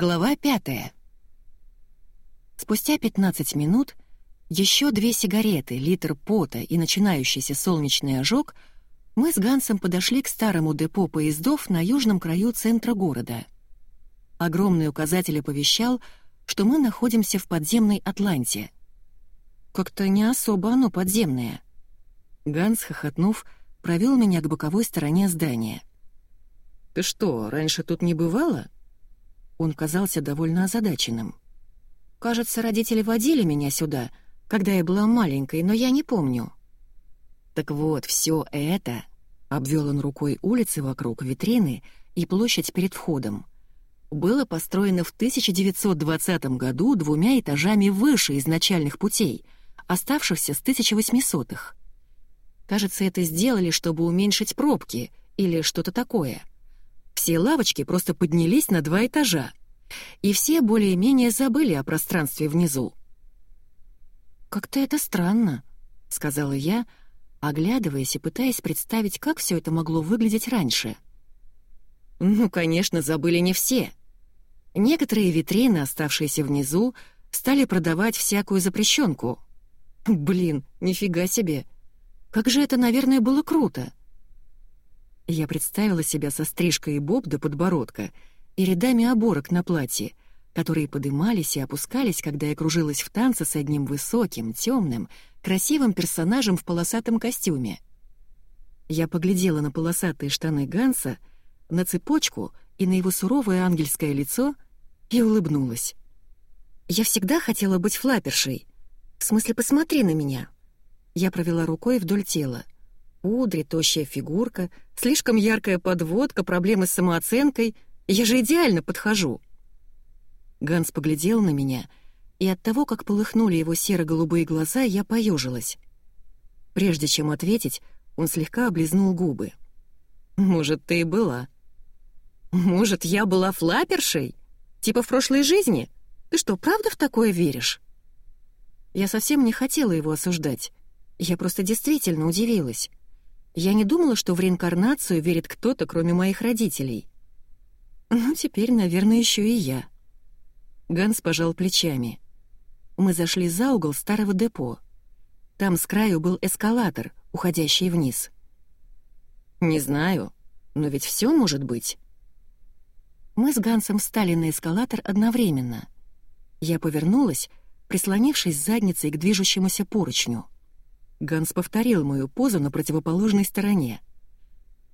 Глава пятая. Спустя 15 минут еще две сигареты, литр пота и начинающийся солнечный ожог мы с Гансом подошли к старому депо поездов на южном краю центра города. Огромный указатель оповещал, что мы находимся в подземной Атланте. Как-то не особо оно подземное. Ганс, хохотнув, провел меня к боковой стороне здания. «Ты что, раньше тут не бывало?» Он казался довольно озадаченным. «Кажется, родители водили меня сюда, когда я была маленькой, но я не помню». «Так вот, все это...» — обвел он рукой улицы вокруг, витрины и площадь перед входом. «Было построено в 1920 году двумя этажами выше изначальных путей, оставшихся с 1800-х. Кажется, это сделали, чтобы уменьшить пробки или что-то такое. Все лавочки просто поднялись на два этажа, и все более-менее забыли о пространстве внизу. «Как-то это странно», — сказала я, оглядываясь и пытаясь представить, как все это могло выглядеть раньше. «Ну, конечно, забыли не все. Некоторые витрины, оставшиеся внизу, стали продавать всякую запрещенку. Блин, нифига себе! Как же это, наверное, было круто!» Я представила себя со стрижкой и боб до подбородка и рядами оборок на платье, которые подымались и опускались, когда я кружилась в танце с одним высоким, темным, красивым персонажем в полосатом костюме. Я поглядела на полосатые штаны Ганса, на цепочку и на его суровое ангельское лицо и улыбнулась. «Я всегда хотела быть флапершей. В смысле, посмотри на меня». Я провела рукой вдоль тела — Пудри, тощая фигурка, слишком яркая подводка, проблемы с самооценкой. Я же идеально подхожу. Ганс поглядел на меня, и от того, как полыхнули его серо-голубые глаза, я поежилась. Прежде чем ответить, он слегка облизнул губы. «Может, ты и была». «Может, я была флапершей? Типа в прошлой жизни? Ты что, правда в такое веришь?» Я совсем не хотела его осуждать. Я просто действительно удивилась. Я не думала, что в реинкарнацию верит кто-то, кроме моих родителей. Ну, теперь, наверное, еще и я. Ганс пожал плечами. Мы зашли за угол старого депо. Там с краю был эскалатор, уходящий вниз. «Не знаю, но ведь все может быть». Мы с Гансом встали на эскалатор одновременно. Я повернулась, прислонившись задницей к движущемуся поручню. Ганс повторил мою позу на противоположной стороне.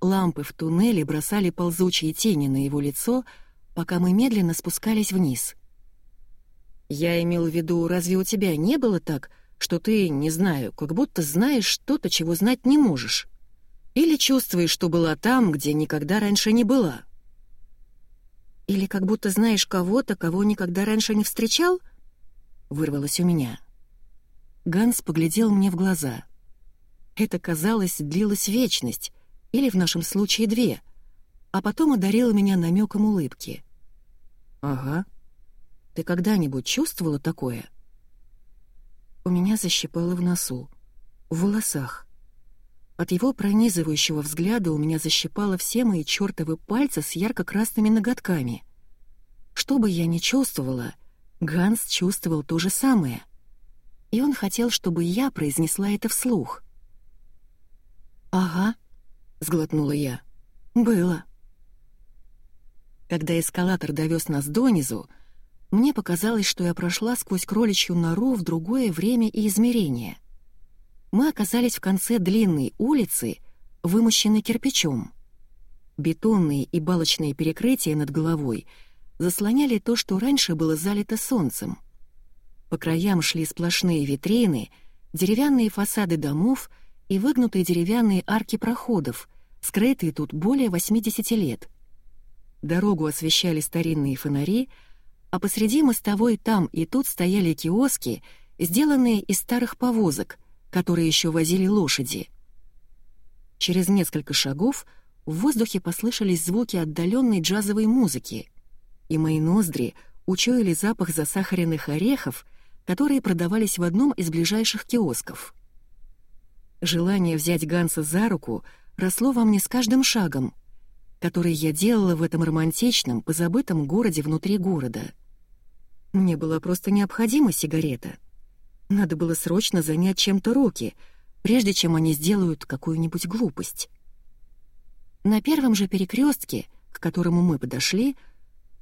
Лампы в туннеле бросали ползучие тени на его лицо, пока мы медленно спускались вниз. «Я имел в виду, разве у тебя не было так, что ты, не знаю, как будто знаешь что-то, чего знать не можешь? Или чувствуешь, что была там, где никогда раньше не была?» «Или как будто знаешь кого-то, кого никогда раньше не встречал?» — вырвалось у меня. Ганс поглядел мне в глаза. Это, казалось, длилась вечность, или в нашем случае две, а потом одарил меня намеком улыбки. «Ага. Ты когда-нибудь чувствовала такое?» У меня защипало в носу, в волосах. От его пронизывающего взгляда у меня защипало все мои чертовы пальцы с ярко-красными ноготками. Что бы я ни чувствовала, Ганс чувствовал то же самое — и он хотел, чтобы я произнесла это вслух. «Ага», — сглотнула я, — «было». Когда эскалатор довез нас донизу, мне показалось, что я прошла сквозь кроличью нору в другое время и измерение. Мы оказались в конце длинной улицы, вымощенной кирпичом. Бетонные и балочные перекрытия над головой заслоняли то, что раньше было залито солнцем — по краям шли сплошные витрины, деревянные фасады домов и выгнутые деревянные арки проходов, скрытые тут более 80 лет. Дорогу освещали старинные фонари, а посреди мостовой там и тут стояли киоски, сделанные из старых повозок, которые еще возили лошади. Через несколько шагов в воздухе послышались звуки отдаленной джазовой музыки, и мои ноздри учуяли запах засахаренных орехов — которые продавались в одном из ближайших киосков. Желание взять Ганса за руку росло во мне с каждым шагом, который я делала в этом романтичном, позабытом городе внутри города. Мне была просто необходима сигарета. Надо было срочно занять чем-то руки, прежде чем они сделают какую-нибудь глупость. На первом же перекрестке, к которому мы подошли,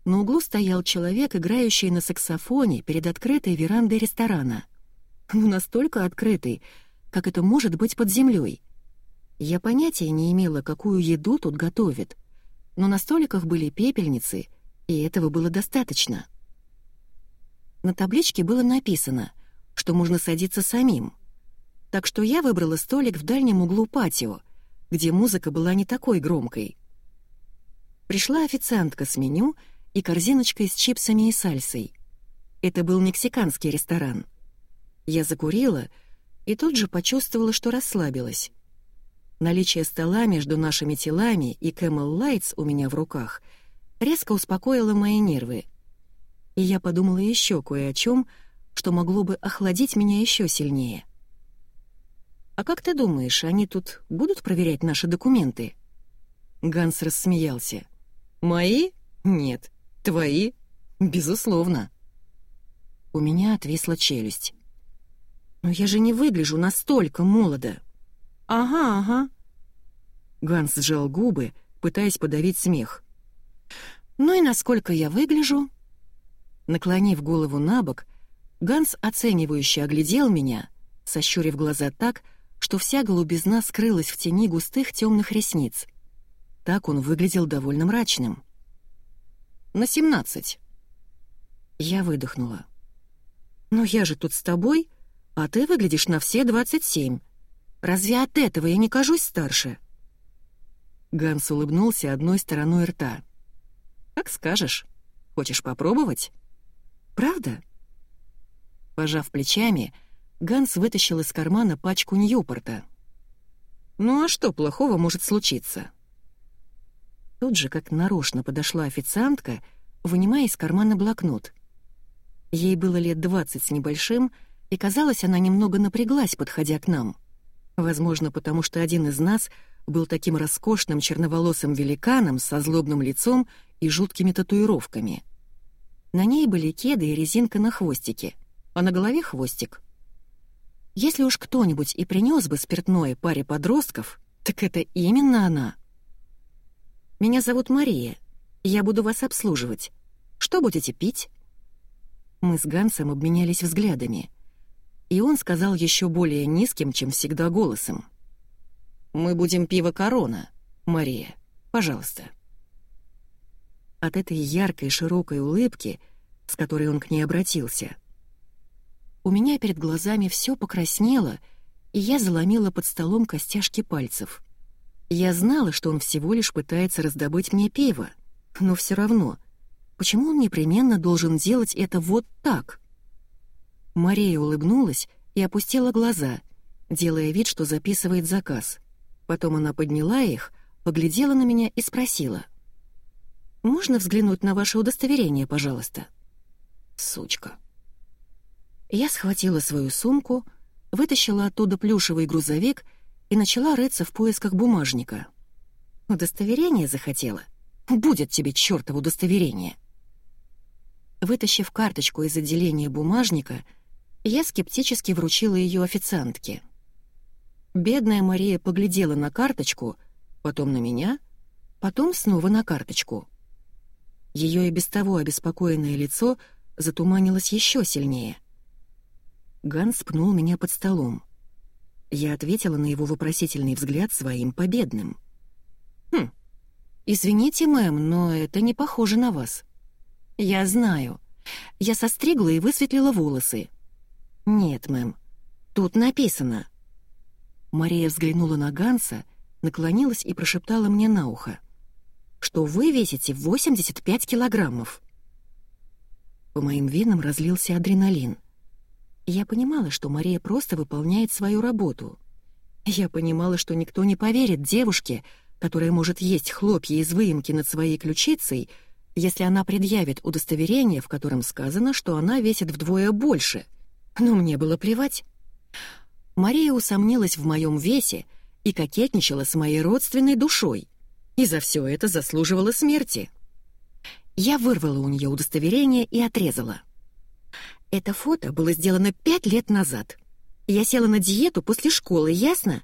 на углу стоял человек, играющий на саксофоне перед открытой верандой ресторана. Ну, настолько открытой, как это может быть под землей. Я понятия не имела, какую еду тут готовят, но на столиках были пепельницы, и этого было достаточно. На табличке было написано, что можно садиться самим. Так что я выбрала столик в дальнем углу патио, где музыка была не такой громкой. Пришла официантка с меню и корзиночкой с чипсами и сальсой. Это был мексиканский ресторан. Я закурила и тут же почувствовала, что расслабилась. Наличие стола между нашими телами и Camel Lights у меня в руках резко успокоило мои нервы. И я подумала еще кое о чем, что могло бы охладить меня еще сильнее. «А как ты думаешь, они тут будут проверять наши документы?» Ганс рассмеялся. «Мои? Нет. Твои? Безусловно». У меня отвисла челюсть. «Но я же не выгляжу настолько молодо». «Ага, ага». Ганс сжал губы, пытаясь подавить смех. «Ну и насколько я выгляжу?» Наклонив голову на бок, Ганс оценивающе оглядел меня, сощурив глаза так, что вся голубизна скрылась в тени густых темных ресниц. Так он выглядел довольно мрачным. «На семнадцать». Я выдохнула. «Но я же тут с тобой, а ты выглядишь на все двадцать семь. Разве от этого я не кажусь старше?» Ганс улыбнулся одной стороной рта. «Как скажешь. Хочешь попробовать?» «Правда?» Пожав плечами, Ганс вытащил из кармана пачку Ньюпорта. «Ну а что плохого может случиться?» Тут же, как нарочно, подошла официантка, вынимая из кармана блокнот. Ей было лет двадцать с небольшим, и, казалось, она немного напряглась, подходя к нам. Возможно, потому что один из нас был таким роскошным черноволосым великаном со злобным лицом и жуткими татуировками. На ней были кеды и резинка на хвостике, а на голове хвостик. Если уж кто-нибудь и принес бы спиртное паре подростков, так это именно она. «Меня зовут Мария. Я буду вас обслуживать. Что будете пить?» Мы с Гансом обменялись взглядами. И он сказал еще более низким, чем всегда, голосом. «Мы будем пиво «Корона», Мария. Пожалуйста». От этой яркой широкой улыбки, с которой он к ней обратился, у меня перед глазами все покраснело, и я заломила под столом костяшки пальцев. Я знала, что он всего лишь пытается раздобыть мне пиво, но все равно, почему он непременно должен делать это вот так? Мария улыбнулась и опустила глаза, делая вид, что записывает заказ. Потом она подняла их, поглядела на меня и спросила. «Можно взглянуть на ваше удостоверение, пожалуйста?» «Сучка». Я схватила свою сумку, вытащила оттуда плюшевый грузовик и начала рыться в поисках бумажника. Удостоверение захотела? Будет тебе чёртово удостоверение. Вытащив карточку из отделения бумажника, я скептически вручила ее официантке. Бедная Мария поглядела на карточку, потом на меня, потом снова на карточку. Ее и без того обеспокоенное лицо затуманилось еще сильнее. Ганс пнул меня под столом. Я ответила на его вопросительный взгляд своим победным. «Хм, извините, мэм, но это не похоже на вас». «Я знаю. Я состригла и высветлила волосы». «Нет, мэм, тут написано». Мария взглянула на Ганса, наклонилась и прошептала мне на ухо, что вы весите 85 килограммов. По моим венам разлился адреналин. Я понимала, что Мария просто выполняет свою работу. Я понимала, что никто не поверит девушке, которая может есть хлопья из выемки над своей ключицей, если она предъявит удостоверение, в котором сказано, что она весит вдвое больше. Но мне было плевать. Мария усомнилась в моем весе и кокетничала с моей родственной душой. и за все это заслуживала смерти. Я вырвала у нее удостоверение и отрезала. Это фото было сделано пять лет назад. Я села на диету после школы, ясно?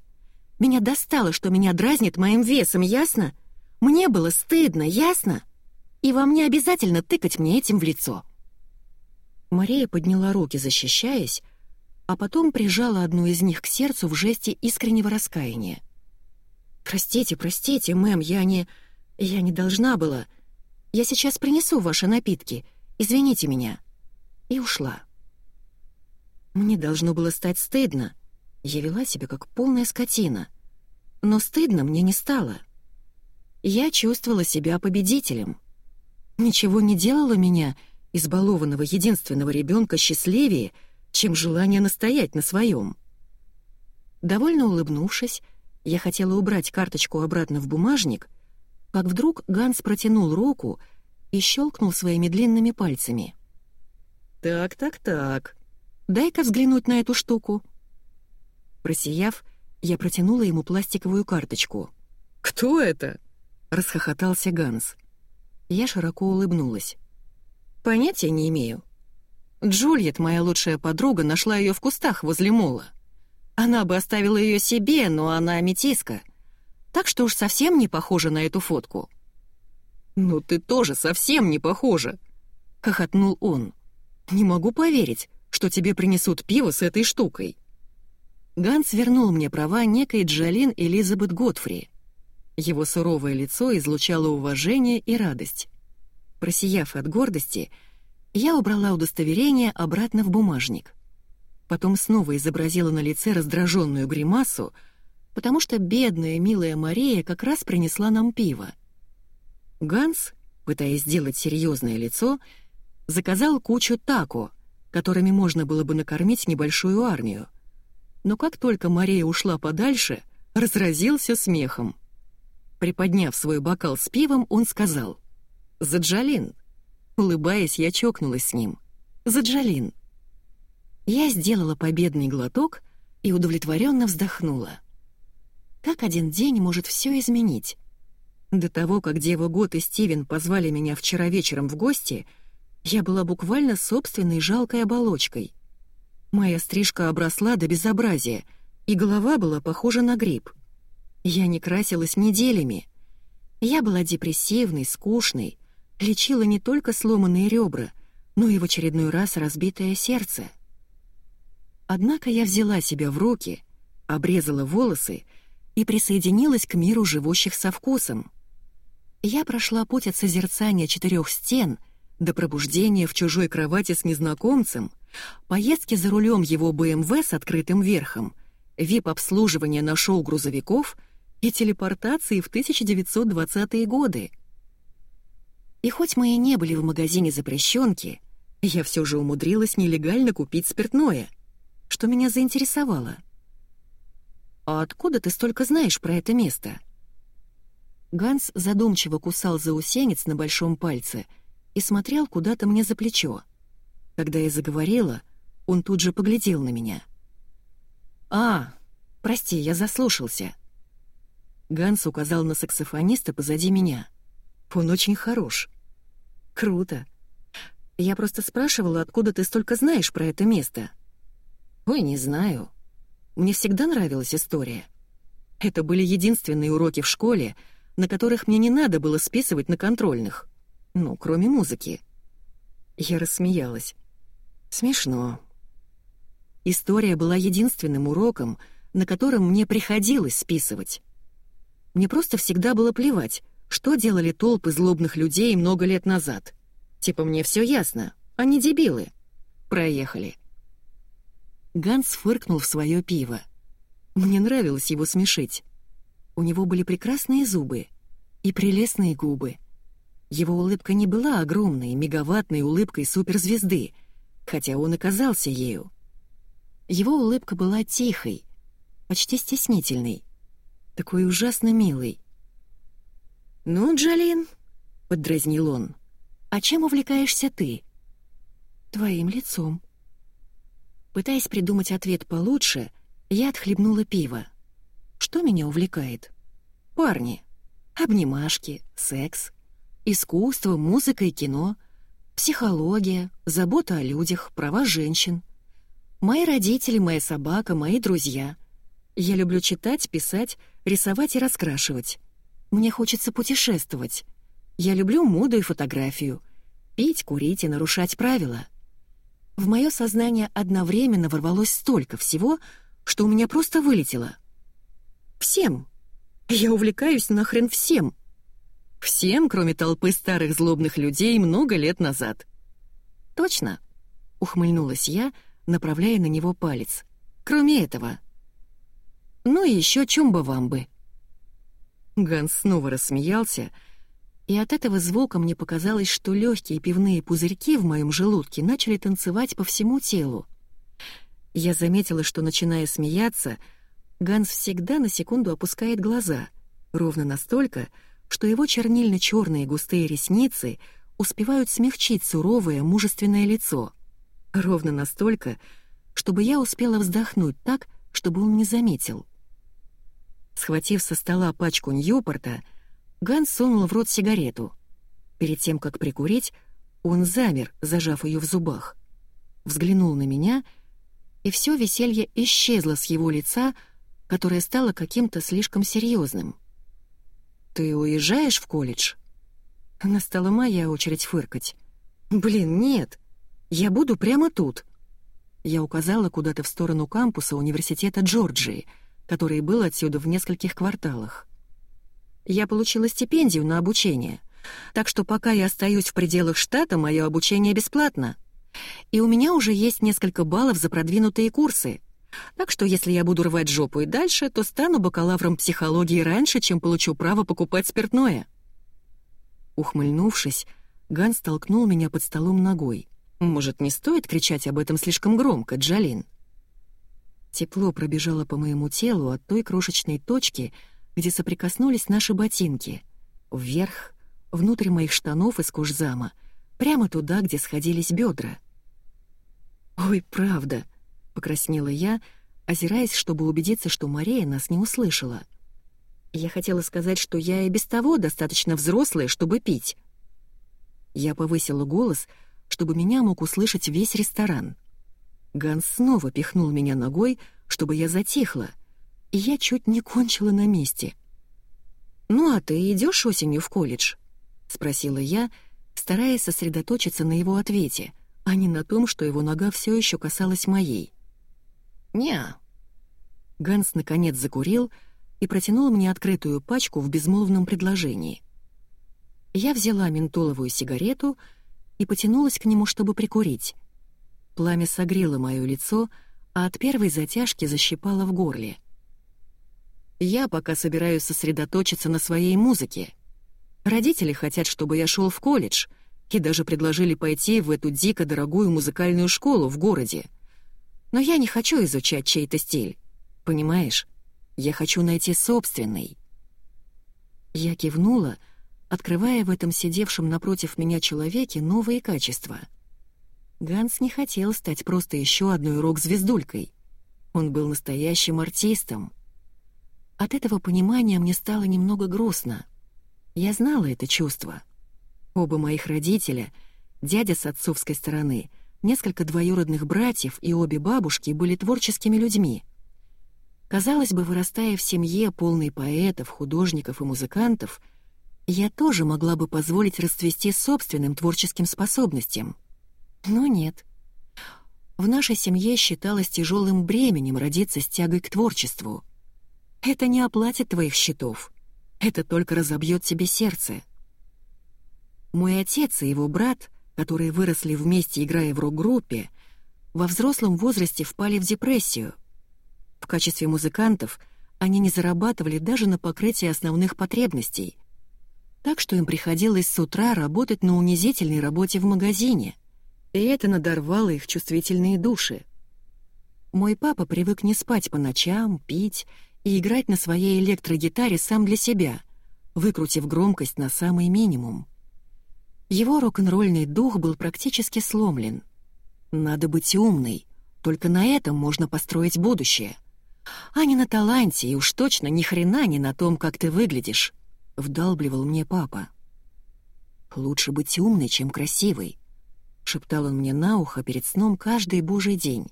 Меня достало, что меня дразнит моим весом, ясно? Мне было стыдно, ясно? И вам не обязательно тыкать мне этим в лицо. Мария подняла руки, защищаясь, а потом прижала одну из них к сердцу в жесте искреннего раскаяния. «Простите, простите, мэм, я не... я не должна была. Я сейчас принесу ваши напитки. Извините меня». И ушла. Мне должно было стать стыдно. Я вела себя как полная скотина. Но стыдно мне не стало. Я чувствовала себя победителем. Ничего не делало меня, избалованного единственного ребенка, счастливее, чем желание настоять на своем. Довольно улыбнувшись, я хотела убрать карточку обратно в бумажник, как вдруг Ганс протянул руку и щелкнул своими длинными пальцами. «Так, так, так. Дай-ка взглянуть на эту штуку». Просияв, я протянула ему пластиковую карточку. «Кто это?» — расхохотался Ганс. Я широко улыбнулась. «Понятия не имею. Джульет, моя лучшая подруга, нашла ее в кустах возле мола. Она бы оставила ее себе, но она аметиска. Так что уж совсем не похожа на эту фотку». «Ну ты тоже совсем не похожа!» — хохотнул он. «Не могу поверить, что тебе принесут пиво с этой штукой». Ганс вернул мне права некой Джалин Элизабет Готфри. Его суровое лицо излучало уважение и радость. Просияв от гордости, я убрала удостоверение обратно в бумажник потом снова изобразила на лице раздраженную гримасу, потому что бедная милая Мария как раз принесла нам пиво. Ганс, пытаясь сделать серьезное лицо, заказал кучу тако, которыми можно было бы накормить небольшую армию. Но как только Мария ушла подальше, разразился смехом. Приподняв свой бокал с пивом, он сказал «Заджалин». Улыбаясь, я чокнулась с ним. «Заджалин». Я сделала победный глоток и удовлетворенно вздохнула. Как один день может все изменить? До того, как Дева Гот и Стивен позвали меня вчера вечером в гости, я была буквально собственной жалкой оболочкой. Моя стрижка обросла до безобразия, и голова была похожа на гриб. Я не красилась неделями. Я была депрессивной, скучной, лечила не только сломанные ребра, но и в очередной раз разбитое сердце — Однако я взяла себя в руки, обрезала волосы и присоединилась к миру живущих со вкусом. Я прошла путь от созерцания четырех стен до пробуждения в чужой кровати с незнакомцем, поездки за рулем его БМВ с открытым верхом, вип-обслуживания на шоу грузовиков и телепортации в 1920-е годы. И хоть мы и не были в магазине запрещенки, я все же умудрилась нелегально купить спиртное — что меня заинтересовало. «А откуда ты столько знаешь про это место?» Ганс задумчиво кусал заусенец на большом пальце и смотрел куда-то мне за плечо. Когда я заговорила, он тут же поглядел на меня. «А, прости, я заслушался». Ганс указал на саксофониста позади меня. «Он очень хорош». «Круто. Я просто спрашивала, откуда ты столько знаешь про это место?» Ой, не знаю. Мне всегда нравилась история. Это были единственные уроки в школе, на которых мне не надо было списывать на контрольных. Ну, кроме музыки. Я рассмеялась. Смешно. История была единственным уроком, на котором мне приходилось списывать. Мне просто всегда было плевать, что делали толпы злобных людей много лет назад. Типа мне все ясно, они дебилы. Проехали. Ганс фыркнул в свое пиво. Мне нравилось его смешить. У него были прекрасные зубы и прелестные губы. Его улыбка не была огромной, мегаваттной улыбкой суперзвезды, хотя он оказался ею. Его улыбка была тихой, почти стеснительной, такой ужасно милой. «Ну, Джалин», — поддразнил он, — «а чем увлекаешься ты?» «Твоим лицом», Пытаясь придумать ответ получше, я отхлебнула пиво. Что меня увлекает? Парни. Обнимашки, секс, искусство, музыка и кино, психология, забота о людях, права женщин. Мои родители, моя собака, мои друзья. Я люблю читать, писать, рисовать и раскрашивать. Мне хочется путешествовать. Я люблю моду и фотографию. Пить, курить и нарушать правила. В мое сознание одновременно ворвалось столько всего, что у меня просто вылетело. Всем. Я увлекаюсь нахрен всем. Всем, кроме толпы старых злобных людей много лет назад. Точно, ухмыльнулась я, направляя на него палец. Кроме этого. Ну и еще чумба-вамбы. Ганс снова рассмеялся, и от этого звука мне показалось, что легкие пивные пузырьки в моем желудке начали танцевать по всему телу. Я заметила, что, начиная смеяться, Ганс всегда на секунду опускает глаза, ровно настолько, что его чернильно-черные густые ресницы успевают смягчить суровое, мужественное лицо. Ровно настолько, чтобы я успела вздохнуть так, чтобы он не заметил. Схватив со стола пачку Ньюпорта, Ганс сунул в рот сигарету. Перед тем, как прикурить, он замер, зажав ее в зубах. Взглянул на меня, и все веселье исчезло с его лица, которое стало каким-то слишком серьезным. «Ты уезжаешь в колледж?» Настала моя очередь фыркать. «Блин, нет, я буду прямо тут». Я указала куда-то в сторону кампуса университета Джорджии — который был отсюда в нескольких кварталах. Я получила стипендию на обучение, так что пока я остаюсь в пределах штата, мое обучение бесплатно. И у меня уже есть несколько баллов за продвинутые курсы. Так что если я буду рвать жопу и дальше, то стану бакалавром психологии раньше, чем получу право покупать спиртное. Ухмыльнувшись, Ганс толкнул меня под столом ногой. «Может, не стоит кричать об этом слишком громко, Джалин?» Тепло пробежало по моему телу от той крошечной точки, где соприкоснулись наши ботинки. Вверх, внутрь моих штанов из кожзама, прямо туда, где сходились бедра. «Ой, правда!» — покраснела я, озираясь, чтобы убедиться, что Мария нас не услышала. Я хотела сказать, что я и без того достаточно взрослая, чтобы пить. Я повысила голос, чтобы меня мог услышать весь ресторан. Ганс снова пихнул меня ногой, чтобы я затихла, и я чуть не кончила на месте. «Ну а ты идешь осенью в колледж?» — спросила я, стараясь сосредоточиться на его ответе, а не на том, что его нога все еще касалась моей. «Не». Ганс наконец закурил и протянул мне открытую пачку в безмолвном предложении. Я взяла ментоловую сигарету и потянулась к нему, чтобы прикурить. Пламя согрело мое лицо, а от первой затяжки защипало в горле. Я пока собираюсь сосредоточиться на своей музыке. Родители хотят, чтобы я шел в колледж, и даже предложили пойти в эту дико дорогую музыкальную школу в городе. Но я не хочу изучать чей-то стиль. Понимаешь? Я хочу найти собственный. Я кивнула, открывая в этом сидевшем напротив меня человеке новые качества — Ганс не хотел стать просто еще одной рок-звездулькой. Он был настоящим артистом. От этого понимания мне стало немного грустно. Я знала это чувство. Оба моих родителя, дядя с отцовской стороны, несколько двоюродных братьев и обе бабушки были творческими людьми. Казалось бы, вырастая в семье, полной поэтов, художников и музыкантов, я тоже могла бы позволить расцвести собственным творческим способностям — но нет. В нашей семье считалось тяжелым бременем родиться с тягой к творчеству. Это не оплатит твоих счетов. Это только разобьет тебе сердце. Мой отец и его брат, которые выросли вместе, играя в рок-группе, во взрослом возрасте впали в депрессию. В качестве музыкантов они не зарабатывали даже на покрытие основных потребностей, так что им приходилось с утра работать на унизительной работе в магазине и это надорвало их чувствительные души. Мой папа привык не спать по ночам, пить и играть на своей электрогитаре сам для себя, выкрутив громкость на самый минимум. Его рок-н-ролльный дух был практически сломлен. Надо быть умной, только на этом можно построить будущее. А не на таланте и уж точно ни хрена не на том, как ты выглядишь. вдалбливал мне папа. «Лучше быть умной, чем красивой», — шептал он мне на ухо перед сном каждый божий день.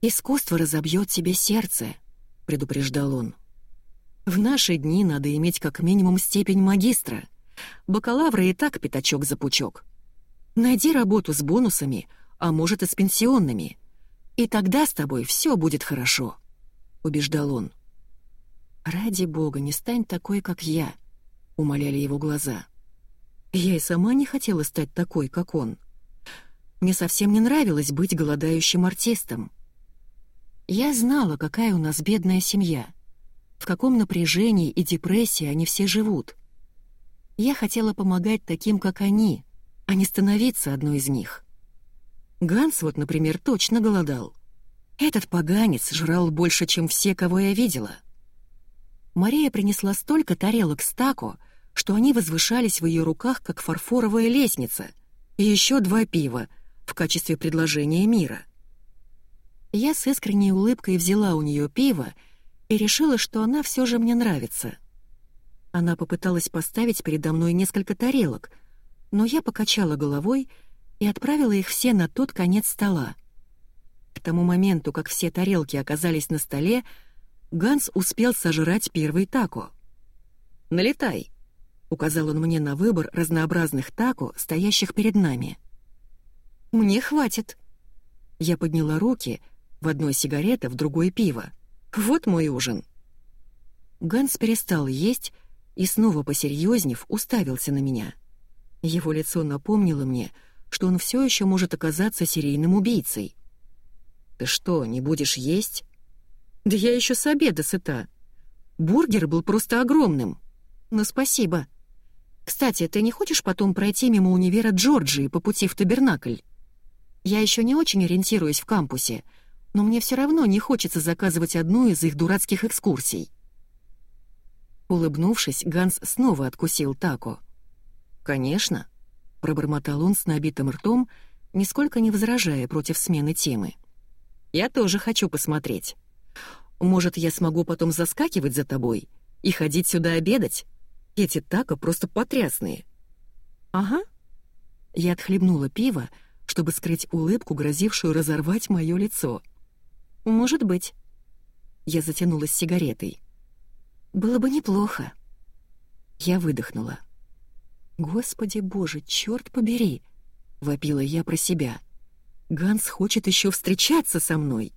«Искусство разобьет тебе сердце», — предупреждал он. «В наши дни надо иметь как минимум степень магистра. Бакалавра и так пятачок за пучок. Найди работу с бонусами, а может и с пенсионными. И тогда с тобой все будет хорошо», — убеждал он. «Ради бога, не стань такой, как я», — умоляли его глаза. Я и сама не хотела стать такой, как он. Мне совсем не нравилось быть голодающим артистом. Я знала, какая у нас бедная семья, в каком напряжении и депрессии они все живут. Я хотела помогать таким, как они, а не становиться одной из них. Ганс вот, например, точно голодал. Этот поганец жрал больше, чем все, кого я видела. Мария принесла столько тарелок с тако, что они возвышались в ее руках, как фарфоровая лестница, и еще два пива в качестве предложения мира. Я с искренней улыбкой взяла у нее пиво и решила, что она все же мне нравится. Она попыталась поставить передо мной несколько тарелок, но я покачала головой и отправила их все на тот конец стола. К тому моменту, как все тарелки оказались на столе, Ганс успел сожрать первый тако. «Налетай», — указал он мне на выбор разнообразных тако, стоящих перед нами. «Мне хватит». Я подняла руки, в одной сигарета, в другой пиво. «Вот мой ужин». Ганс перестал есть и, снова посерьезнев, уставился на меня. Его лицо напомнило мне, что он все еще может оказаться серийным убийцей. «Ты что, не будешь есть?» «Да я еще с обеда сыта. Бургер был просто огромным. Но спасибо. Кстати, ты не хочешь потом пройти мимо универа Джорджии по пути в Табернакль? Я еще не очень ориентируюсь в кампусе, но мне все равно не хочется заказывать одну из их дурацких экскурсий». Улыбнувшись, Ганс снова откусил тако. «Конечно», — пробормотал он с набитым ртом, нисколько не возражая против смены темы. «Я тоже хочу посмотреть. Может, я смогу потом заскакивать за тобой и ходить сюда обедать? Эти тако просто потрясные». «Ага». Я отхлебнула пиво, чтобы скрыть улыбку, грозившую разорвать мое лицо. «Может быть». Я затянулась сигаретой. «Было бы неплохо». Я выдохнула. «Господи боже, черт побери!» — вопила я про себя. «Ганс хочет еще встречаться со мной!»